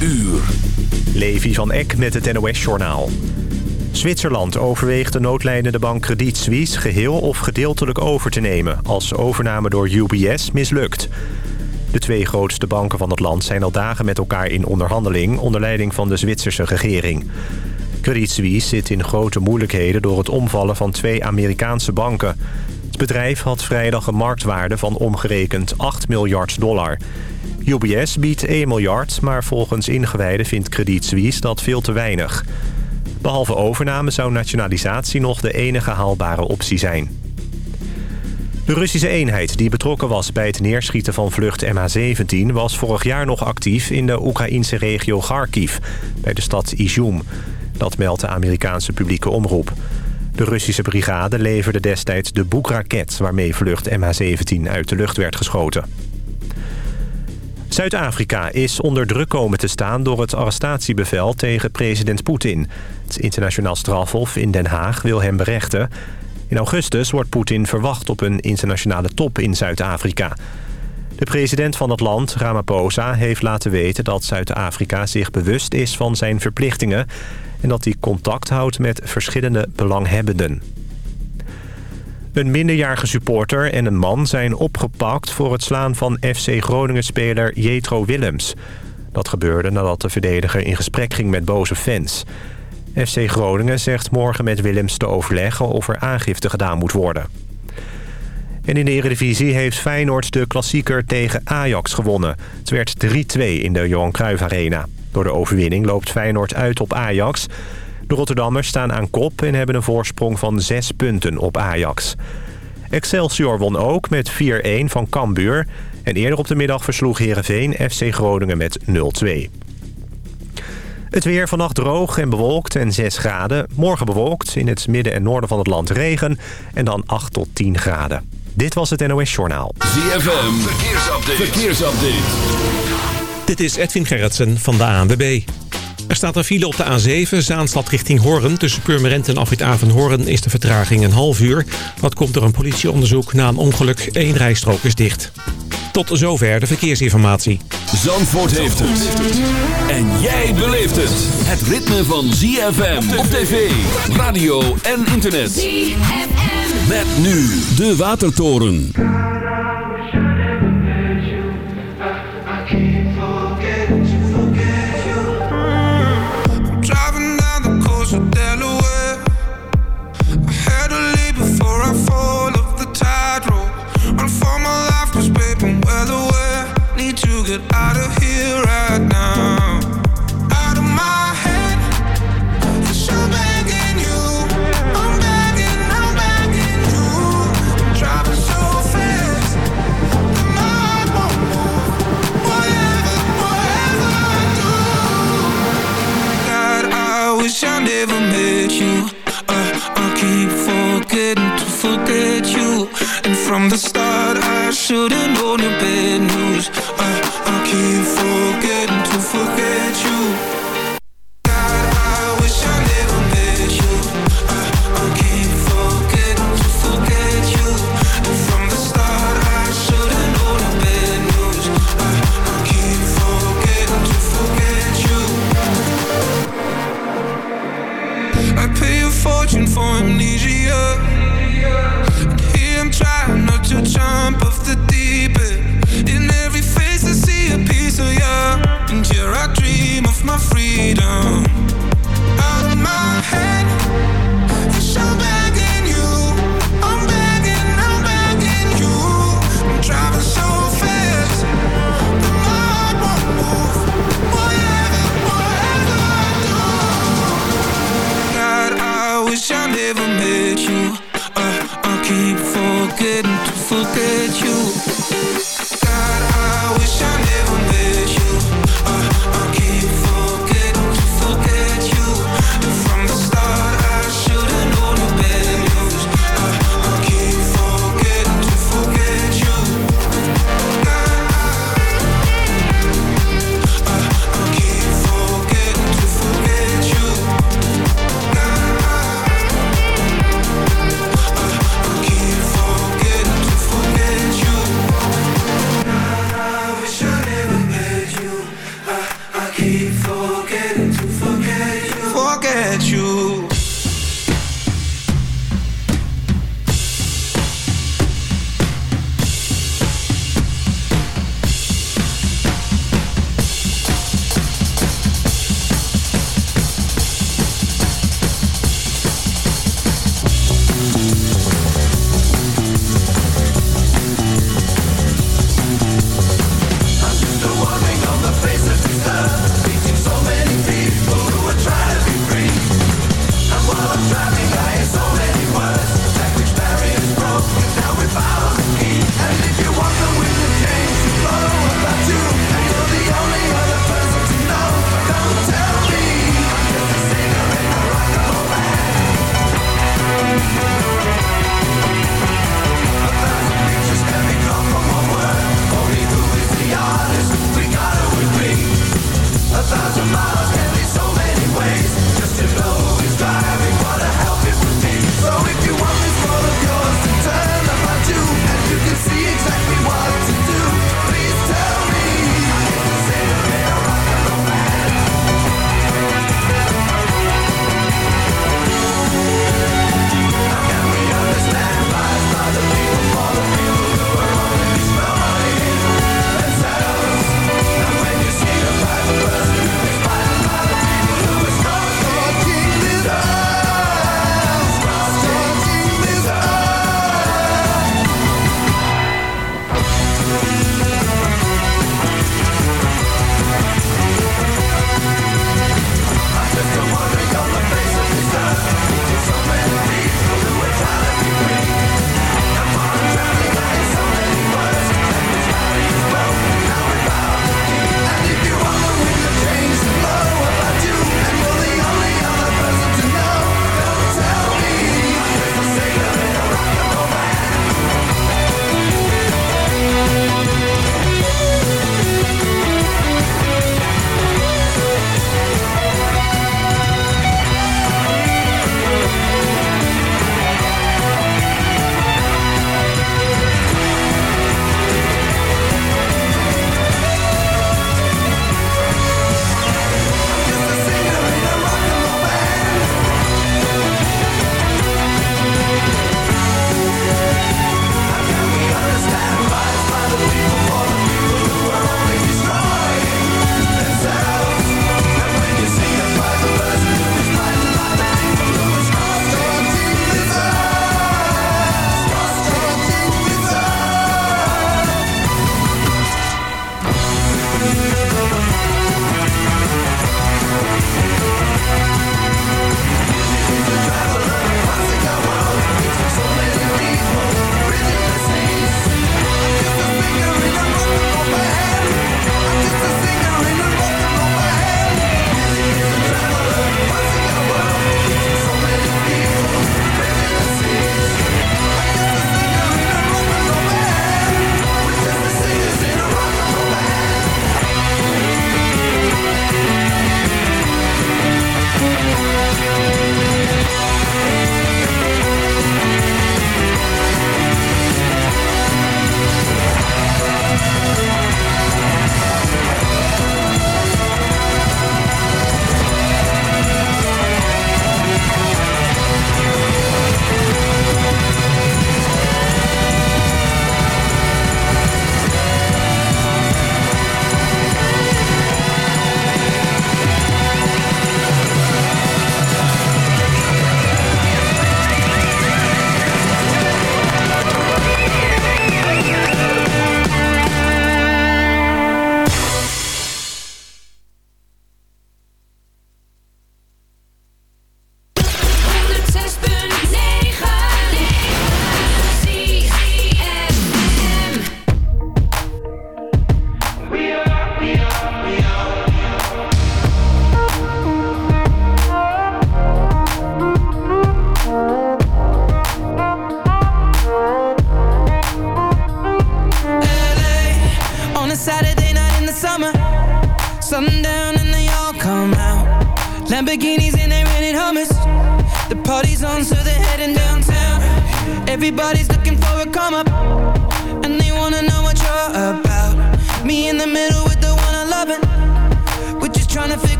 uur. Levi van Eck met het NOS-journaal. Zwitserland overweegt de noodlijnende bank Credit Suisse geheel of gedeeltelijk over te nemen... als overname door UBS mislukt. De twee grootste banken van het land zijn al dagen met elkaar in onderhandeling... onder leiding van de Zwitserse regering. Credit Suisse zit in grote moeilijkheden door het omvallen van twee Amerikaanse banken. Het bedrijf had vrijdag een marktwaarde van omgerekend 8 miljard dollar. UBS biedt 1 miljard, maar volgens ingewijden vindt Credit Suisse dat veel te weinig. Behalve overname zou nationalisatie nog de enige haalbare optie zijn. De Russische eenheid die betrokken was bij het neerschieten van vlucht MH17... was vorig jaar nog actief in de Oekraïnse regio Kharkiv, bij de stad Izum. Dat meldt de Amerikaanse publieke omroep. De Russische brigade leverde destijds de Buk-raket... waarmee vlucht MH17 uit de lucht werd geschoten. Zuid-Afrika is onder druk komen te staan door het arrestatiebevel tegen president Poetin. Het internationaal strafhof in Den Haag wil hem berechten. In augustus wordt Poetin verwacht op een internationale top in Zuid-Afrika. De president van het land, Ramaphosa, heeft laten weten dat Zuid-Afrika zich bewust is van zijn verplichtingen... en dat hij contact houdt met verschillende belanghebbenden. Een minderjarige supporter en een man zijn opgepakt voor het slaan van FC Groningen-speler Jetro Willems. Dat gebeurde nadat de verdediger in gesprek ging met boze fans. FC Groningen zegt morgen met Willems te overleggen of er aangifte gedaan moet worden. En in de Eredivisie heeft Feyenoord de klassieker tegen Ajax gewonnen. Het werd 3-2 in de Johan Cruijff Arena. Door de overwinning loopt Feyenoord uit op Ajax... De Rotterdammers staan aan kop en hebben een voorsprong van 6 punten op Ajax. Excelsior won ook met 4-1 van Cambuur. En eerder op de middag versloeg Heerenveen FC Groningen met 0-2. Het weer vannacht droog en bewolkt en 6 graden. Morgen bewolkt, in het midden en noorden van het land regen. En dan 8 tot 10 graden. Dit was het NOS Journaal. ZFM, verkeersupdate. verkeersupdate. Dit is Edwin Gerritsen van de ANWB. Er staat een file op de A7, Zaanstad richting Hoorn. Tussen Purmerend en Afrit Hoorn is de vertraging een half uur. Wat komt door een politieonderzoek na een ongeluk. Eén rijstrook is dicht. Tot zover de verkeersinformatie. Zandvoort heeft het. En jij beleeft het. Het ritme van ZFM op tv, radio en internet. ZFM. Met nu de Watertoren. Get out of here right now. Out of my head, sure begging you. I'm begging, I'm begging you. I'm driving so fast, that my heart won't. Whatever, whatever I do. God, I wish I never met you. Uh, I keep forgetting to forget you. From the start, I should've known your bad news. Uh, keep forgetting to forget you. God, I wish I never met you. I, I keep forgetting to forget you. From the start I should've known the bad news. I, I keep forgetting to forget you. I pay a fortune for amnesia And here I dream of my freedom. Out of my head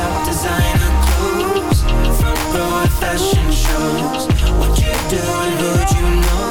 top designer clothes Front row fashion shows. What you do and who'd you know?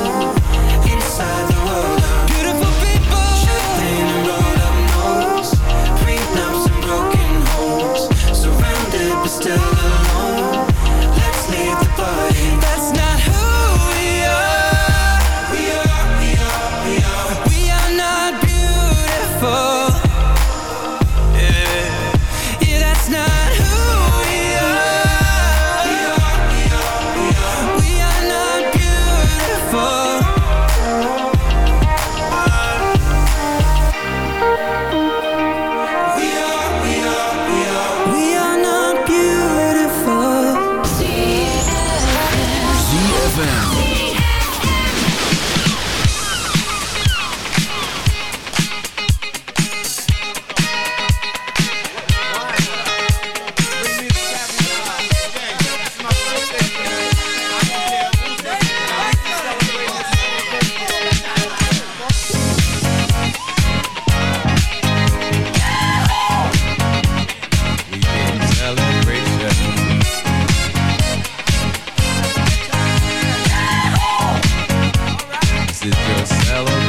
yourself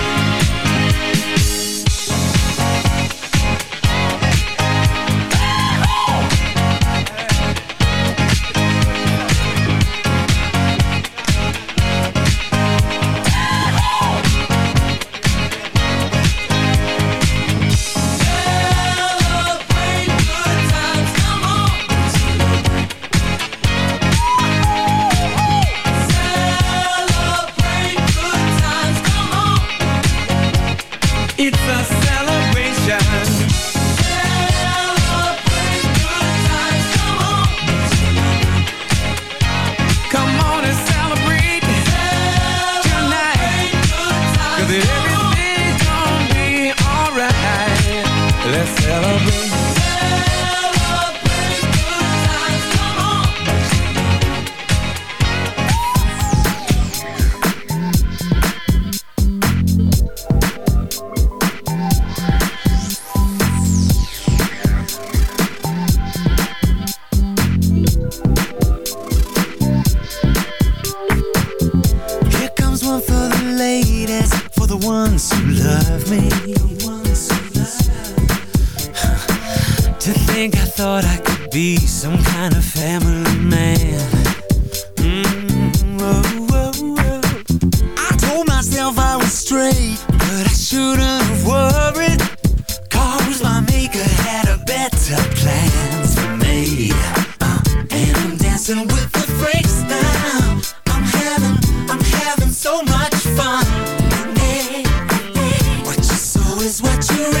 so much fun. Hey, hey. What you sow is what you reap.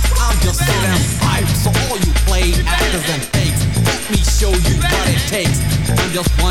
just one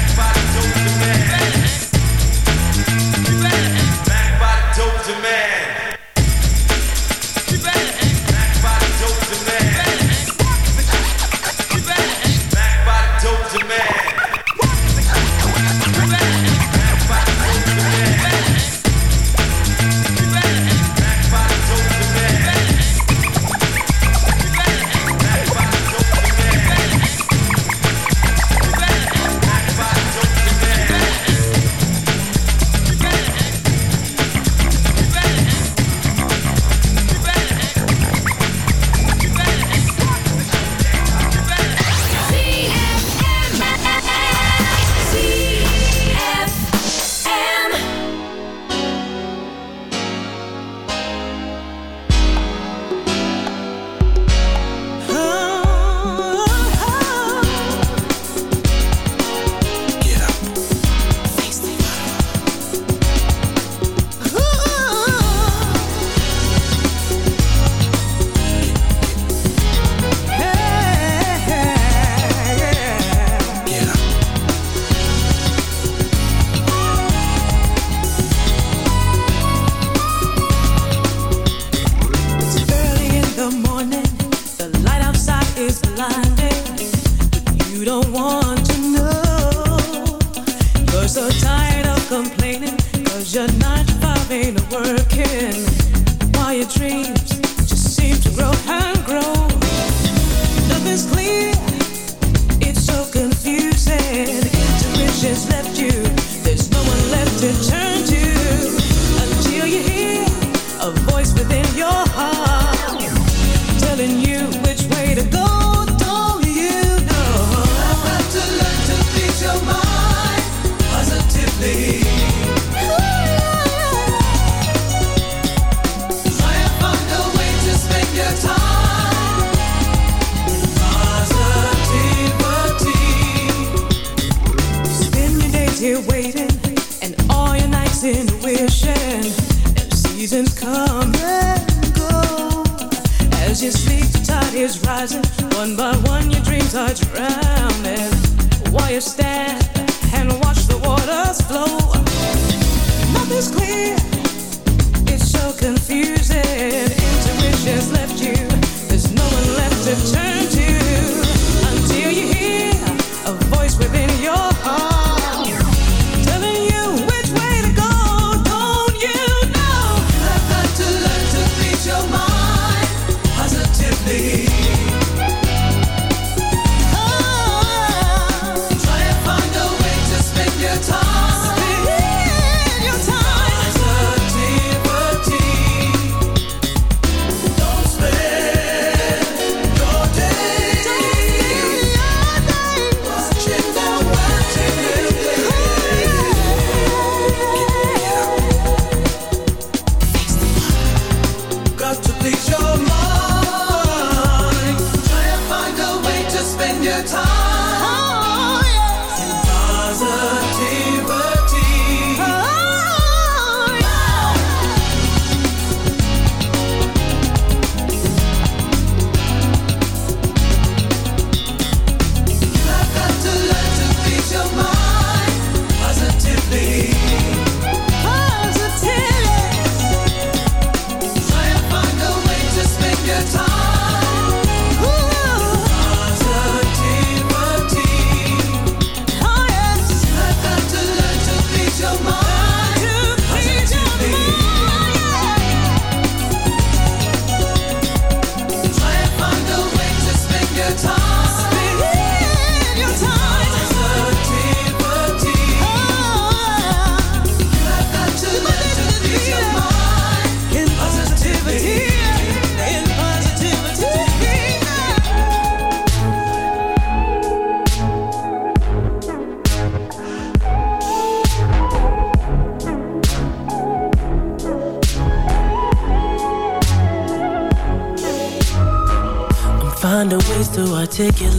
you sleep, the tide is rising. One by one, your dreams are drowning. While you stand and watch the waters flow, nothing's clear. It's so confusing. Intuition's left you. There's no one left to turn.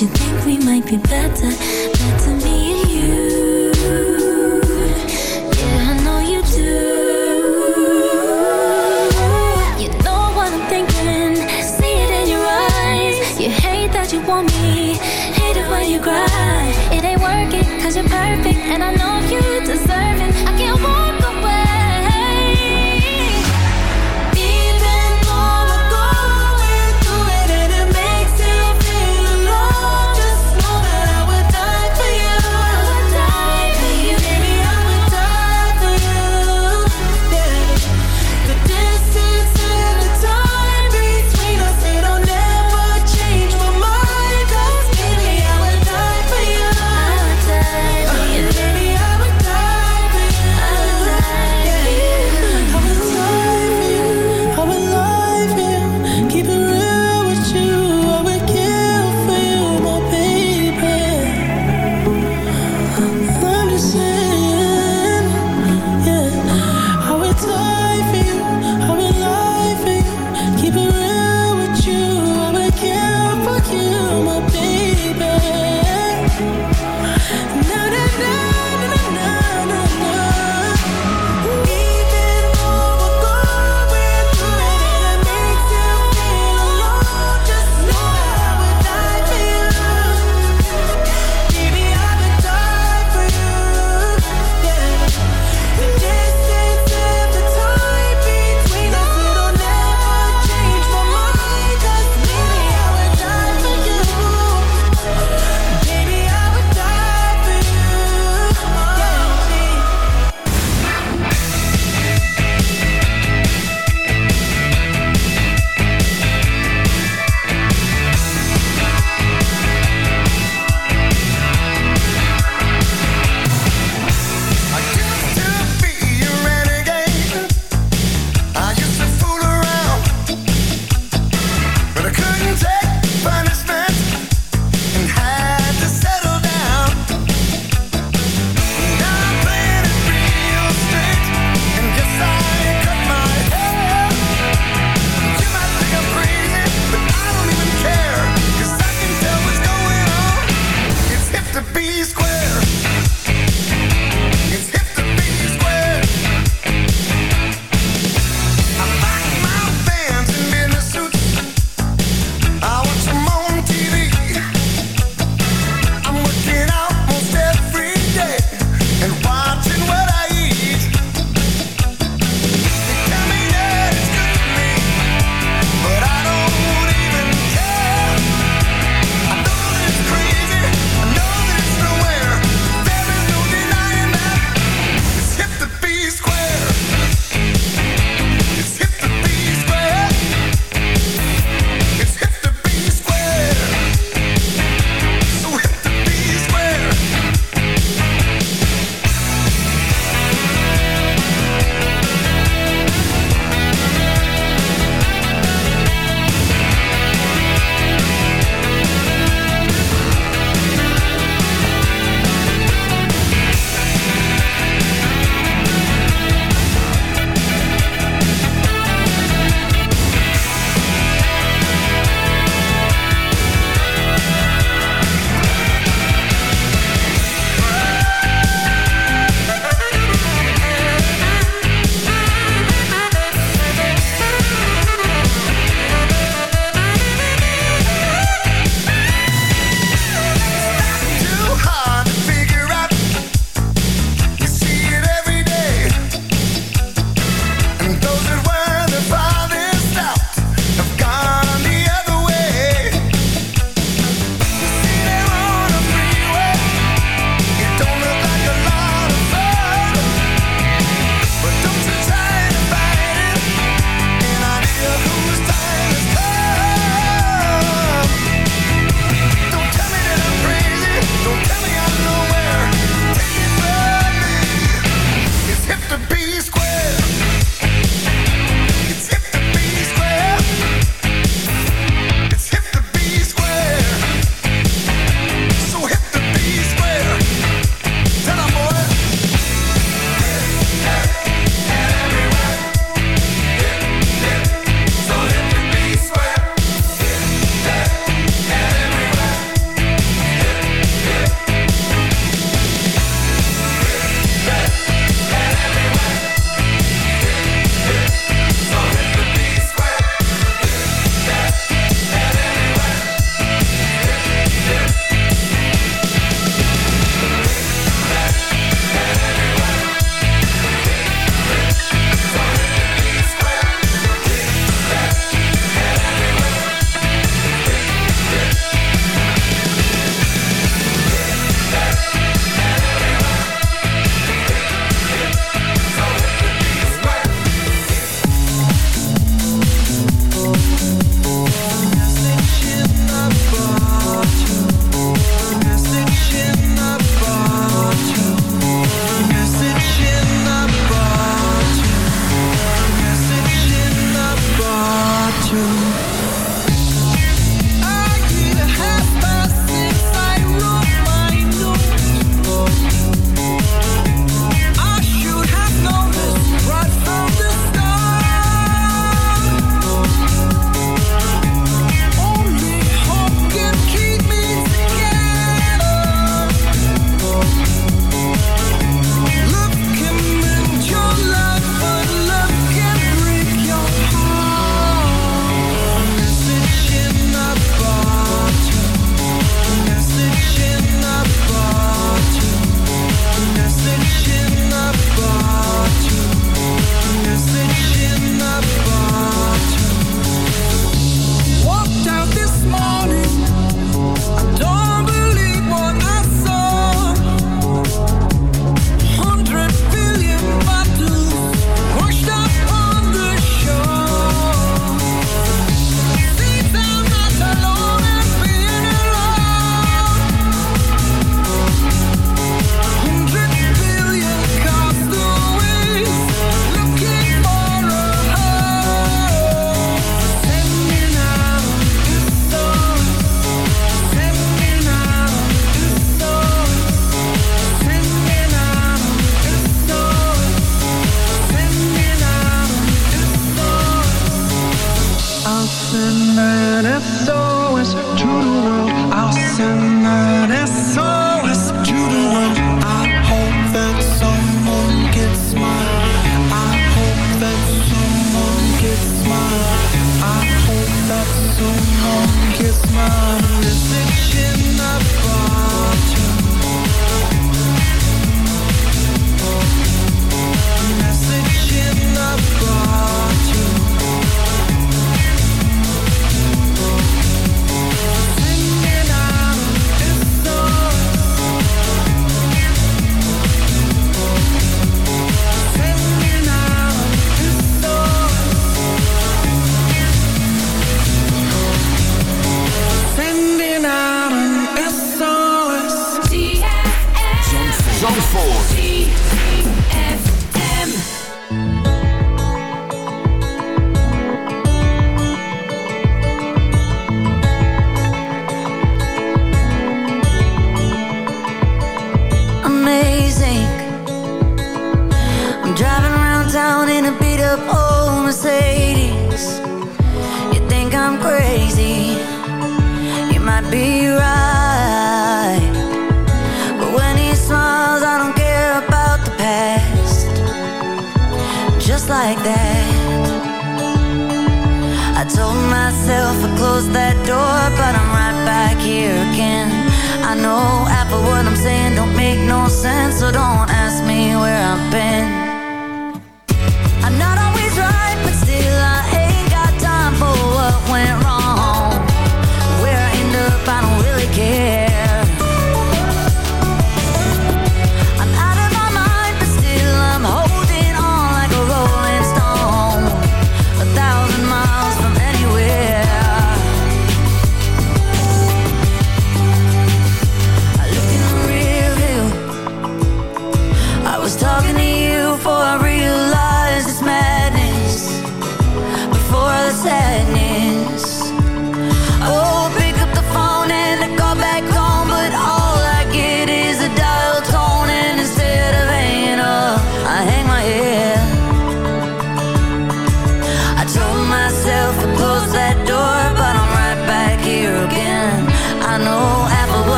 You think we might be better, better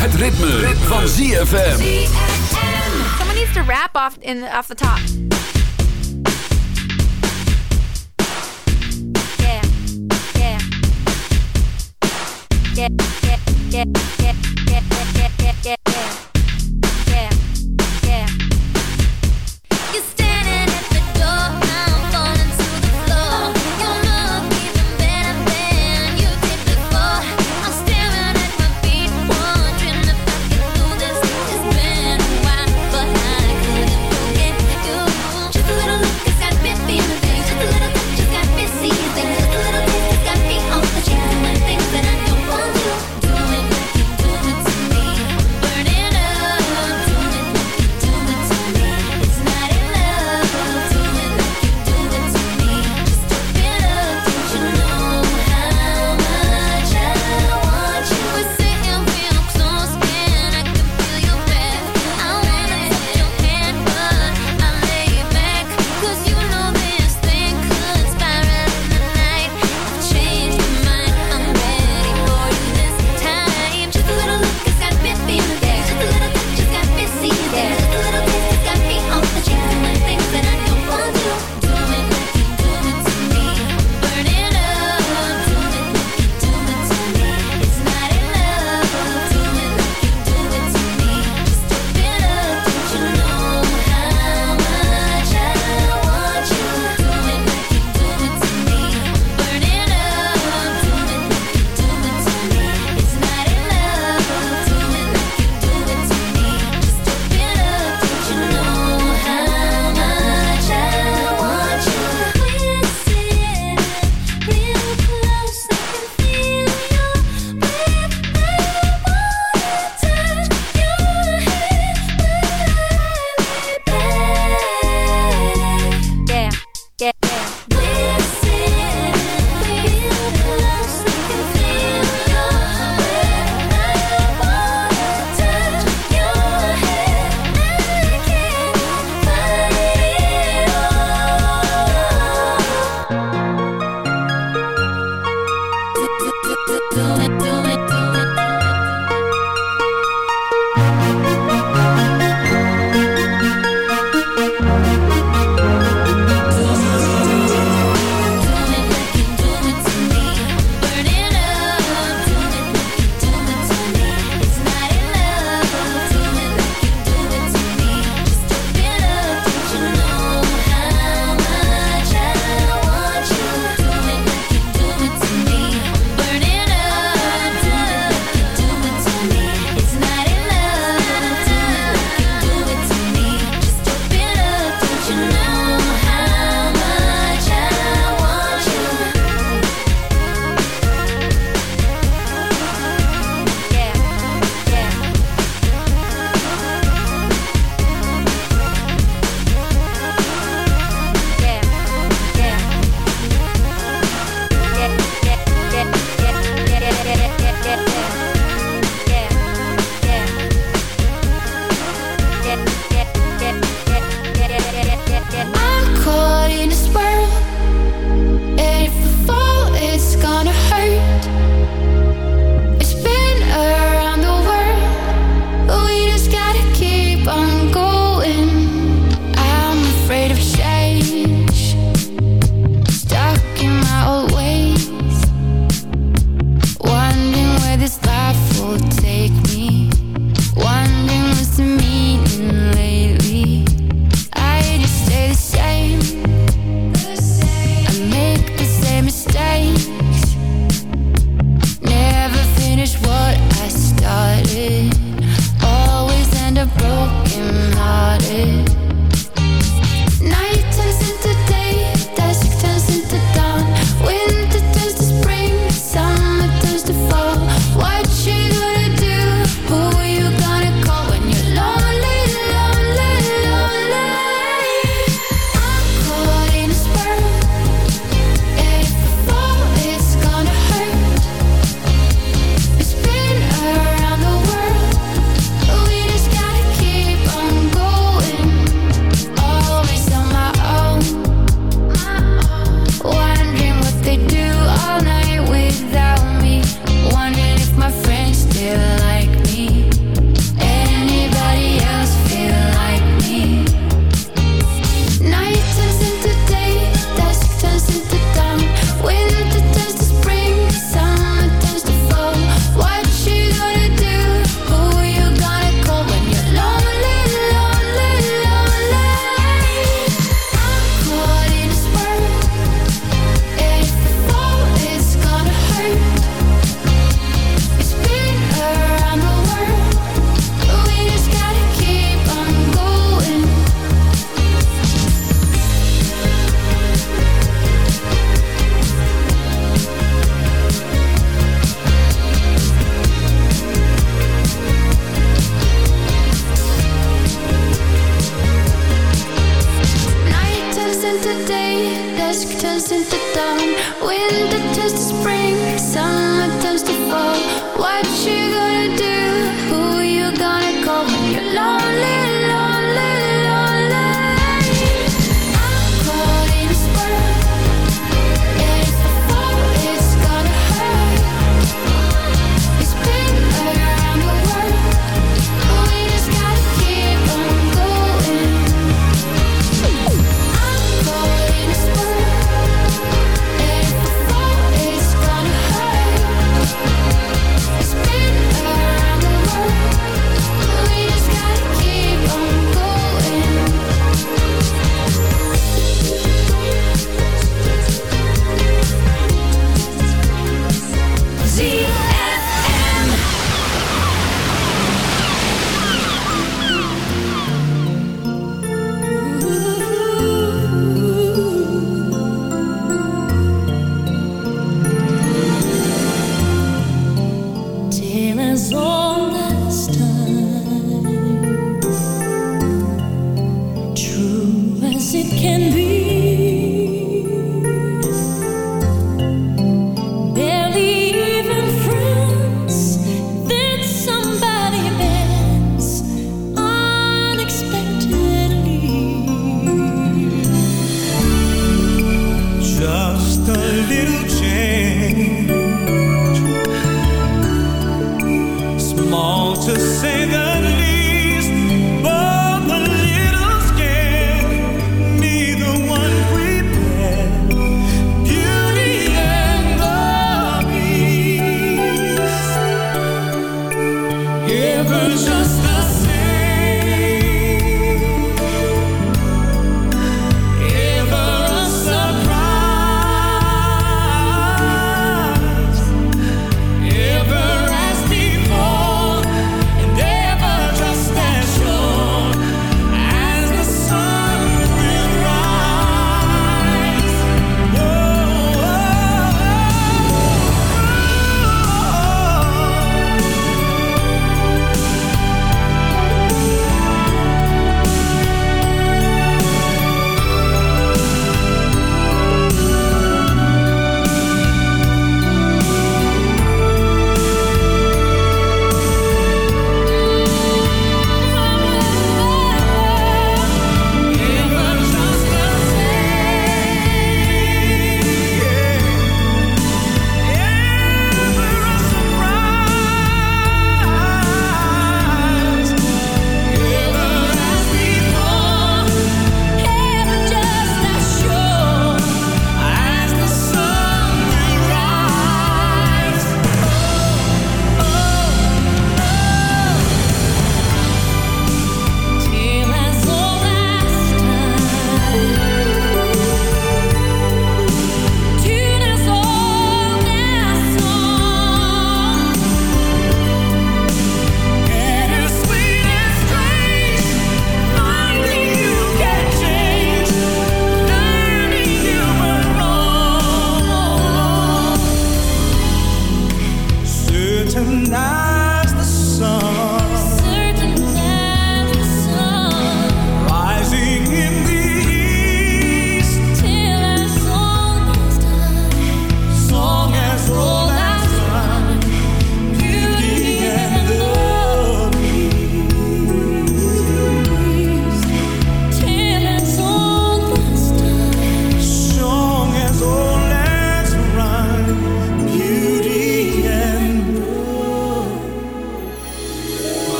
Het ritme, ritme. van ZFM. Someone needs to rap off, in, off the top. Yeah, yeah. Yeah, yeah, yeah, yeah, yeah, yeah, yeah, yeah.